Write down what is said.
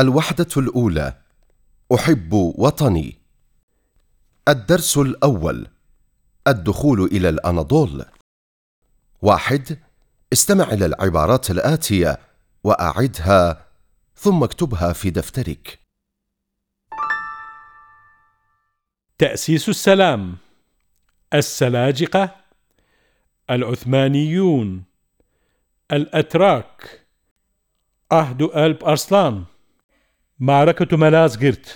الوحدة الأولى. أحب وطني. الدرس الأول. الدخول إلى الأناضول. واحد. استمع إلى العبارات الآتية وأعدها ثم اكتبها في دفترك. تأسيس السلام. السلاجقة. العثمانيون. الأتراك. عهد ألب أرسلان. مارەکە تومەلاز گرت.